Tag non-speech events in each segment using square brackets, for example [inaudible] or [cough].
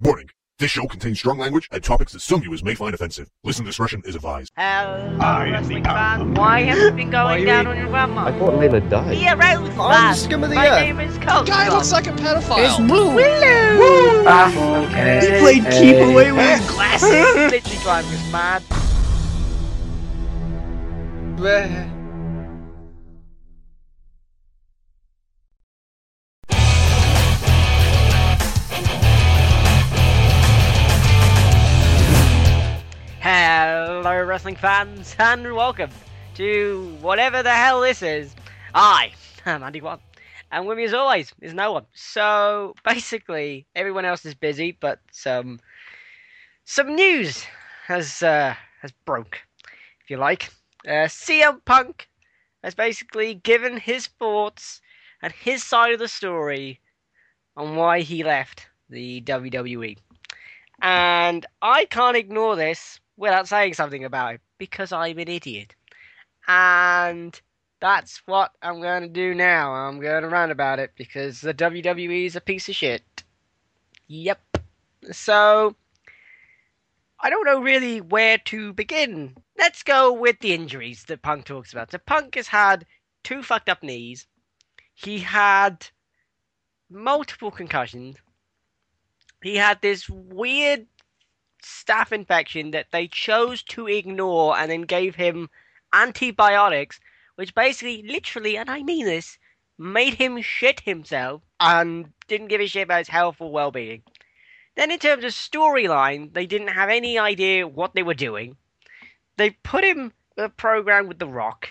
Warning. This show contains strong language and topics that some viewers may find offensive. Listener discretion is advised. Hello, I wrestling the fan. Why have you been going down eat- on your grandma? I thought Layla died. Be a Rosebud. I'm the scum of the My earth. name is Coach. Guy looks like a pedophile. It's blue. Willow. He played keep away with his glasses. Literally driving us mad. Wrestling fans, and welcome to whatever the hell this is. I am Andy One, and with me as always is no one. So basically, everyone else is busy, but some some news has uh, has broke, if you like. Uh, CM Punk has basically given his thoughts and his side of the story on why he left the WWE. And I can't ignore this without saying something about it because I'm an idiot. And that's what I'm going to do now. I'm going to rant about it because the WWE is a piece of shit. Yep. So, I don't know really where to begin. Let's go with the injuries that Punk talks about. So, Punk has had two fucked up knees, he had multiple concussions, he had this weird staph infection that they chose to ignore and then gave him antibiotics, which basically, literally, and I mean this, made him shit himself and didn't give a shit about his health or well being. Then, in terms of storyline, they didn't have any idea what they were doing. They put him a program with The Rock,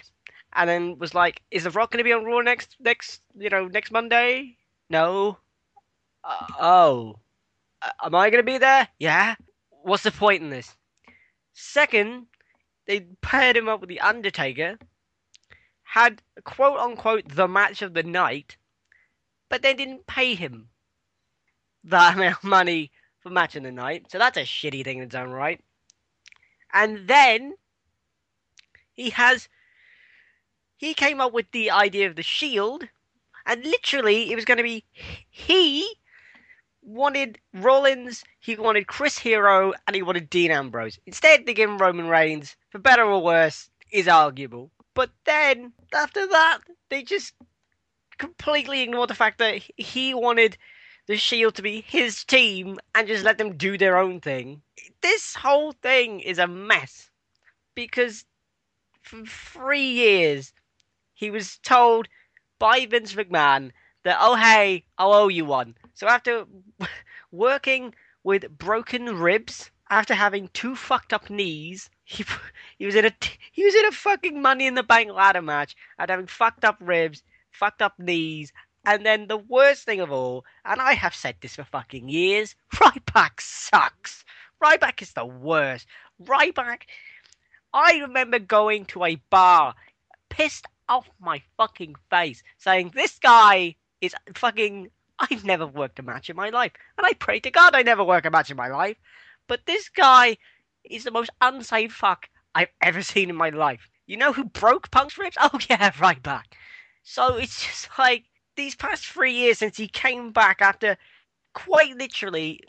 and then was like, "Is The Rock going to be on Raw next, next, you know, next Monday?" No. Uh, oh. Uh, am I going to be there? Yeah. What's the point in this? Second, they paired him up with The Undertaker, had quote unquote the match of the night, but they didn't pay him that [laughs] amount of money for match of the night. So that's a shitty thing in its own right. And then he has he came up with the idea of the shield, and literally it was going to be he wanted Rollins, he wanted Chris Hero, and he wanted Dean Ambrose. Instead, they gave him Roman Reigns. For better or worse, is arguable. But then, after that, they just completely ignored the fact that he wanted the Shield to be his team and just let them do their own thing. This whole thing is a mess. Because for three years, he was told by Vince McMahon that, oh, hey, I'll owe you one. So after [laughs] working with broken ribs, after having two fucked up knees, he he was in a he was in a fucking Money in the Bank ladder match and having fucked up ribs, fucked up knees, and then the worst thing of all, and I have said this for fucking years, [laughs] Ryback sucks. Ryback is the worst. Ryback, I remember going to a bar, pissed off my fucking face, saying this guy is fucking I've never worked a match in my life. And I pray to God I never work a match in my life. But this guy is the most unsafe fuck I've ever seen in my life. You know who broke Punk's ribs? Oh [laughs] yeah, Ryback. So it's just like these past three years since he came back after quite literally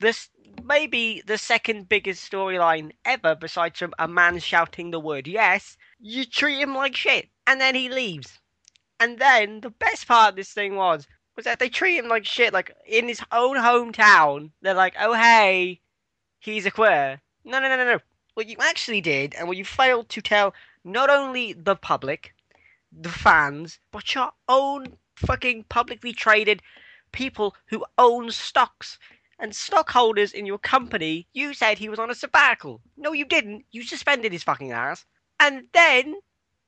this maybe the second biggest storyline ever besides from a man shouting the word yes, you treat him like shit. And then he leaves. And then the best part of this thing was was that they treat him like shit, like in his own hometown. They're like, oh hey, he's a queer. No, no, no, no, no. What you actually did, and what you failed to tell not only the public, the fans, but your own fucking publicly traded people who own stocks and stockholders in your company, you said he was on a sabbatical. No, you didn't. You suspended his fucking ass. And then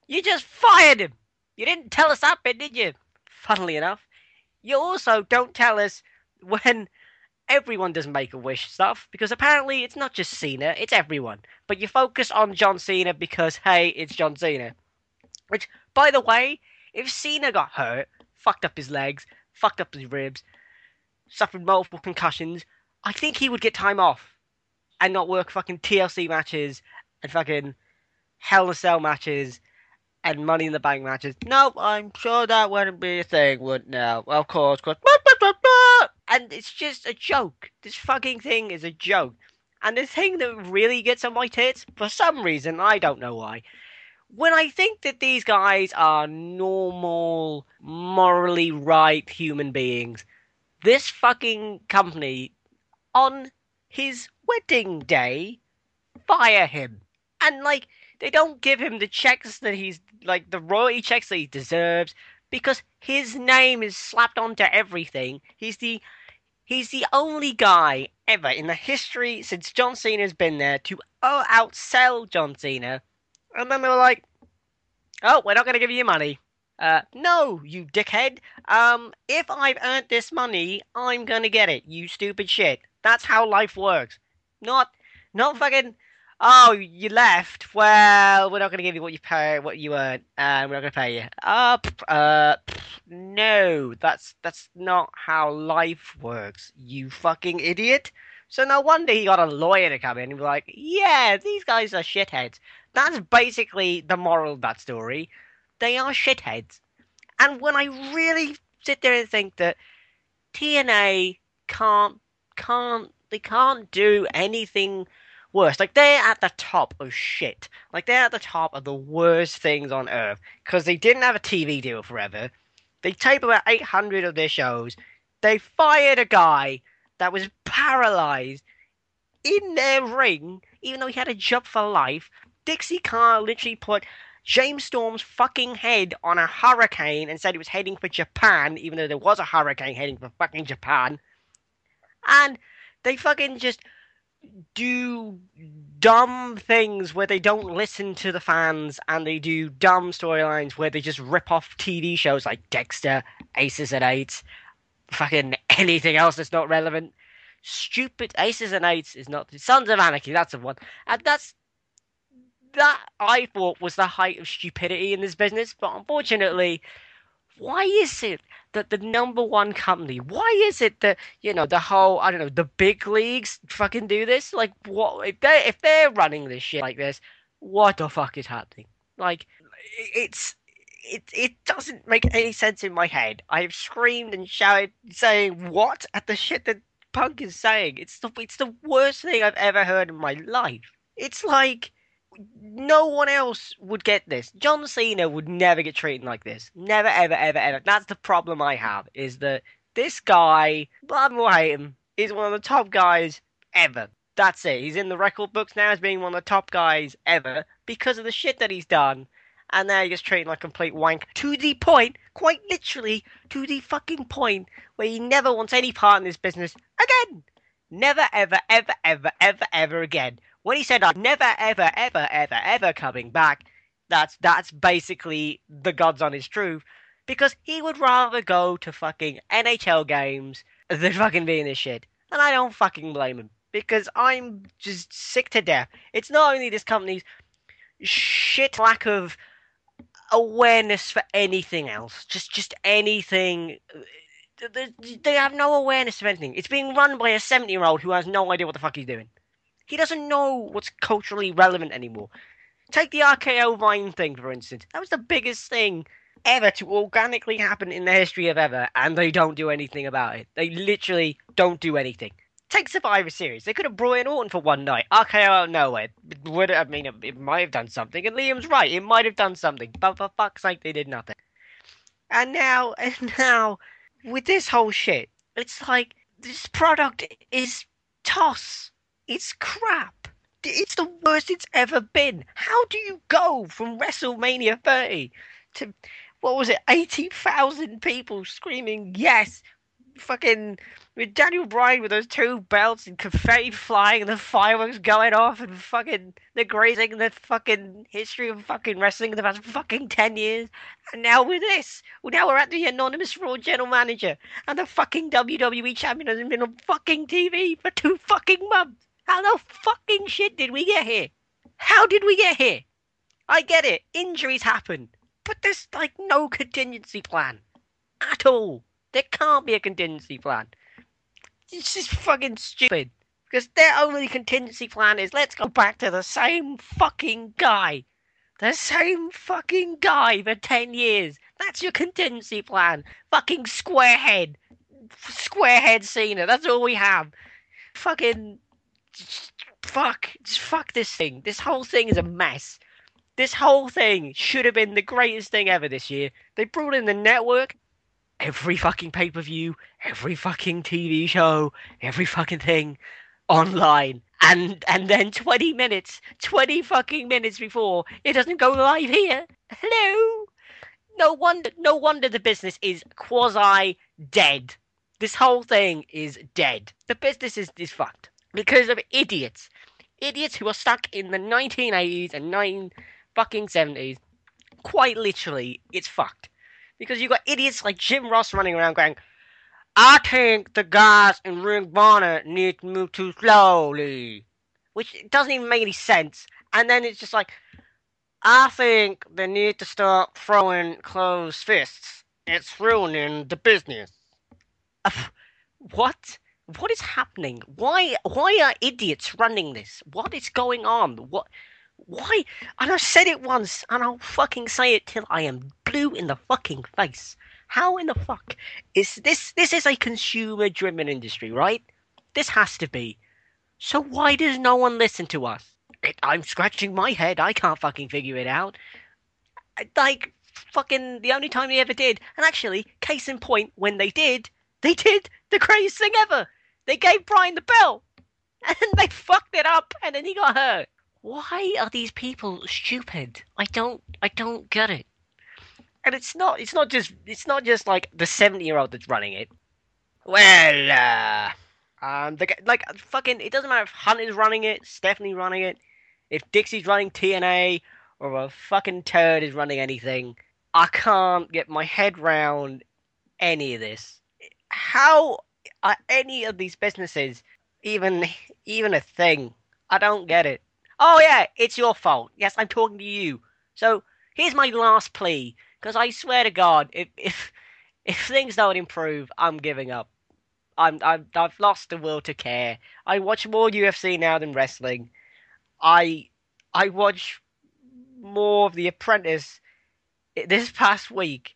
you just fired him. You didn't tell us that bit, did you? Funnily enough. You also don't tell us when everyone does make a wish stuff because apparently it's not just Cena, it's everyone. But you focus on John Cena because hey, it's John Cena. Which, by the way, if Cena got hurt, fucked up his legs, fucked up his ribs, suffered multiple concussions, I think he would get time off and not work fucking TLC matches and fucking Hell in a Cell matches and Money in the Bank matches. No, I'm sure that wouldn't be a thing, wouldn't now. Of course, cause and it's just a joke. This fucking thing is a joke. And the thing that really gets on my tits, for some reason, I don't know why, when I think that these guys are normal, morally right human beings, this fucking company, on his wedding day, fire him. And, like, they don't give him the checks that he's, like, the royalty checks that he deserves, because his name is slapped onto everything. He's the He's the only guy ever in the history since John Cena's been there to uh, outsell John Cena. And then they were like, "Oh, we're not going to give you money." Uh, no, you dickhead. Um, if I've earned this money, I'm gonna get it. You stupid shit. That's how life works. Not, not fucking. Oh, you left. Well, we're not gonna give you what you pay, what you earn, and we're not gonna pay you. Uh, uh, no, that's that's not how life works. You fucking idiot. So no wonder he got a lawyer to come in and be like, "Yeah, these guys are shitheads." That's basically the moral of that story. They are shitheads. And when I really sit there and think that TNA can't can't they can't do anything worse. Like they're at the top of shit. Like they're at the top of the worst things on earth because they didn't have a TV deal forever. They tape about 800 of their shows. They fired a guy that was paralyzed in their ring, even though he had a job for life. Dixie Carr literally put James Storm's fucking head on a hurricane and said he was heading for Japan, even though there was a hurricane heading for fucking Japan. And they fucking just do dumb things where they don't listen to the fans and they do dumb storylines where they just rip off TV shows like Dexter, Aces and Eights, fucking anything else that's not relevant. Stupid Aces and Eights is not Sons of Anarchy, that's the one. And that's that I thought was the height of stupidity in this business, but unfortunately, why is it that the number one company, why is it that, you know, the whole, I don't know, the big leagues fucking do this? Like, what, if they're, if they're running this shit like this, what the fuck is happening? Like, it's, it, it doesn't make any sense in my head. I have screamed and shouted saying what at the shit that Punk is saying. It's the, it's the worst thing I've ever heard in my life. It's like, no one else would get this. John Cena would never get treated like this. Never, ever, ever, ever. That's the problem I have. Is that this guy, love him or hate him, is one of the top guys ever. That's it. He's in the record books now as being one of the top guys ever because of the shit that he's done. And now he gets treated like a complete wank to the point, quite literally, to the fucking point where he never wants any part in this business again. Never, ever, ever, ever, ever, ever again when he said I'm never ever ever ever ever coming back, that's that's basically the gods on his truth. Because he would rather go to fucking NHL games than fucking be in this shit. And I don't fucking blame him. Because I'm just sick to death. It's not only this company's shit lack of awareness for anything else. Just just anything uh, they have no awareness of anything. It's being run by a 70 year old who has no idea what the fuck he's doing. He doesn't know what's culturally relevant anymore. Take the RKO Vine thing, for instance. That was the biggest thing ever to organically happen in the history of ever, and they don't do anything about it. They literally don't do anything. Take Survivor Series. They could have brought in Orton for one night. RKO out of nowhere. It would I mean, it, it might have done something, and Liam's right. It might have done something, but for fuck's sake, they did nothing. And now, [laughs] and now, with this whole shit, it's like this product is toss. It's crap. It's the worst it's ever been. How do you go from WrestleMania 30 to what was it, 80,000 people screaming yes, fucking with Daniel Bryan with those two belts and confetti flying and the fireworks going off and fucking the grazing and the fucking history of fucking wrestling in the past fucking 10 years. And now with this, now we're at the anonymous Raw general manager and the fucking WWE champion hasn't been on fucking TV for two fucking months. How the fucking shit did we get here? How did we get here? I get it, injuries happen, but there's like no contingency plan at all. There can't be a contingency plan. It's just fucking stupid. Because their only contingency plan is let's go back to the same fucking guy. The same fucking guy for 10 years. That's your contingency plan. Fucking squarehead. squarehead Cena. That's all we have. Fucking just fuck, just fuck this thing. This whole thing is a mess. This whole thing should have been the greatest thing ever this year. They brought in the network, every fucking pay per view, every fucking TV show, every fucking thing online. And and then 20 minutes, 20 fucking minutes before it doesn't go live here. Hello. No wonder no wonder the business is quasi dead. This whole thing is dead. The business is, is fucked because of idiots. Idiots who are stuck in the 1980s and 9 fucking 70s. Quite literally, it's fucked. Because you've got idiots like Jim Ross running around going, I think the guys in Ring Honor need to move too slowly. Which doesn't even make any sense. And then it's just like, I think they need to stop throwing closed fists. It's ruining the business. [laughs] What? What is happening? Why? Why are idiots running this? What is going on? What? Why? And I've said it once, and I'll fucking say it till I am blue in the fucking face. How in the fuck is this? This is a consumer-driven industry, right? This has to be. So why does no one listen to us? I'm scratching my head. I can't fucking figure it out. Like fucking the only time they ever did, and actually, case in point, when they did, they did the greatest thing ever. They gave Bryan the belt, and they [laughs] fucked it up, and then he got hurt. Why are these people stupid? I don't, I don't get it. And it's not, it's not just, it's not just like the seventy-year-old that's running it. Well, uh, um, the, like fucking, it doesn't matter if Hunt is running it, Stephanie running it, if Dixie's running TNA, or a fucking turd is running anything. I can't get my head round any of this. How are any of these businesses even even a thing? I don't get it. Oh yeah, it's your fault. Yes, I'm talking to you. So here's my last plea, because I swear to God, if if if things don't improve, I'm giving up. I'm I'm I've lost the will to care. I watch more UFC now than wrestling. I I watch more of The Apprentice this past week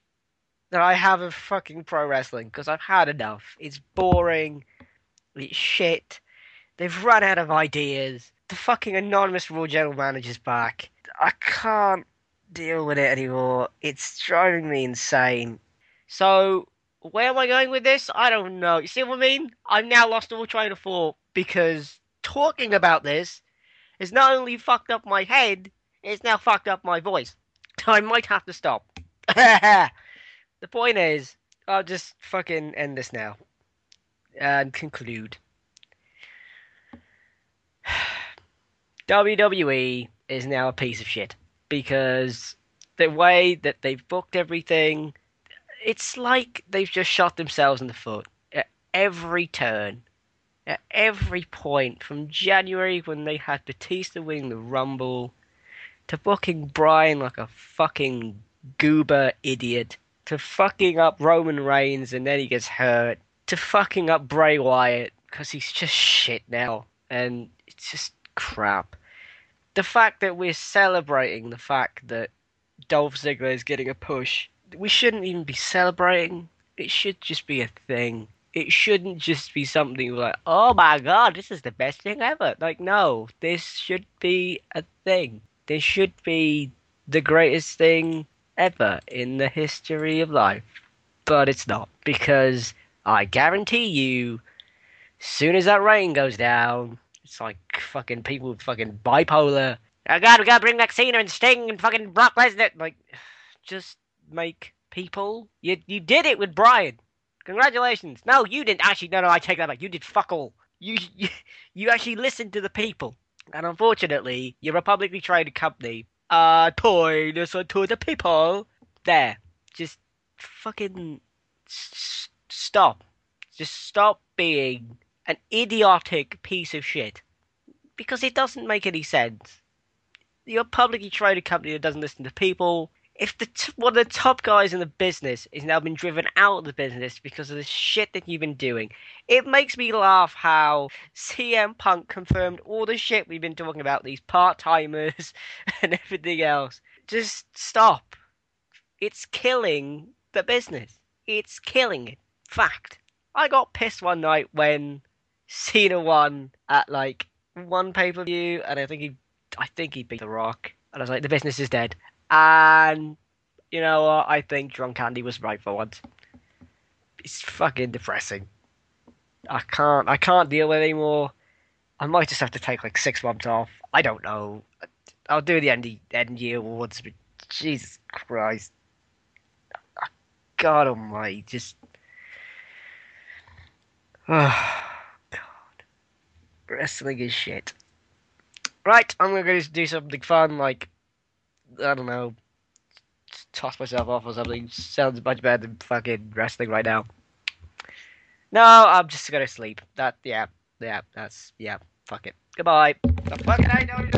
than I have of fucking pro wrestling because I've had enough. It's boring. It's shit. They've run out of ideas. The fucking anonymous Raw general manager's back. I can't deal with it anymore. It's driving me insane. So, where am I going with this? I don't know. You see what I mean? I've now lost all train of thought because talking about this has not only fucked up my head, it's now fucked up my voice. [laughs] I might have to stop. [laughs] the point is, I'll just fucking end this now and conclude. [sighs] WWE is now a piece of shit because the way that they've booked everything, it's like they've just shot themselves in the foot at every turn, at every point from January when they had Batista winning the Rumble to booking Bryan like a fucking goober idiot to fucking up Roman Reigns and then he gets hurt to fucking up Bray Wyatt because he's just shit now and it's just crap. The fact that we're celebrating the fact that Dolph Ziggler is getting a push, we shouldn't even be celebrating. It should just be a thing. It shouldn't just be something like, oh my god, this is the best thing ever. Like, no, this should be a thing. This should be the greatest thing ever in the history of life. But it's not, because I guarantee you, soon as that reign goes down, it's like fucking people fucking bipolar. Oh god, we gotta bring back Cena and Sting and fucking Brock Lesnar. Like, just make people. You you did it with Bryan. Congratulations. No, you didn't. Actually, no, no, I take that back. You did fuck all. You [laughs] you, you actually listened to the people. And unfortunately, you're a publicly traded company. Uh, toy, listen to the people. There. Just fucking s- stop. Just stop being an idiotic piece of shit. Because it doesn't make any sense. You're publicly traded company that doesn't listen to people. If the t- one of the top guys in the business is now been driven out of the business because of the shit that you've been doing, it makes me laugh how CM Punk confirmed all the shit we've been talking about, these part timers [laughs] and everything else. Just stop. It's killing the business. It's killing it. Fact. I got pissed one night when Cena won at like one pay per view, and I think he, I think he beat The Rock, and I was like, the business is dead. And you know what? I think Drunk Andy was right for once. It's fucking depressing. I can't, I can't deal with it anymore. I might just have to take like six months off. I don't know. I'll do the end end year awards. But Jesus Christ, God Almighty, just. [sighs] Oh, God. Wrestling is shit. Right, I'm gonna go do something fun, like I don't know, toss myself off or something. Sounds much better than fucking wrestling right now. No, I'm just gonna sleep. That, yeah, yeah, that's, yeah, fuck it. Goodbye. The fucking I know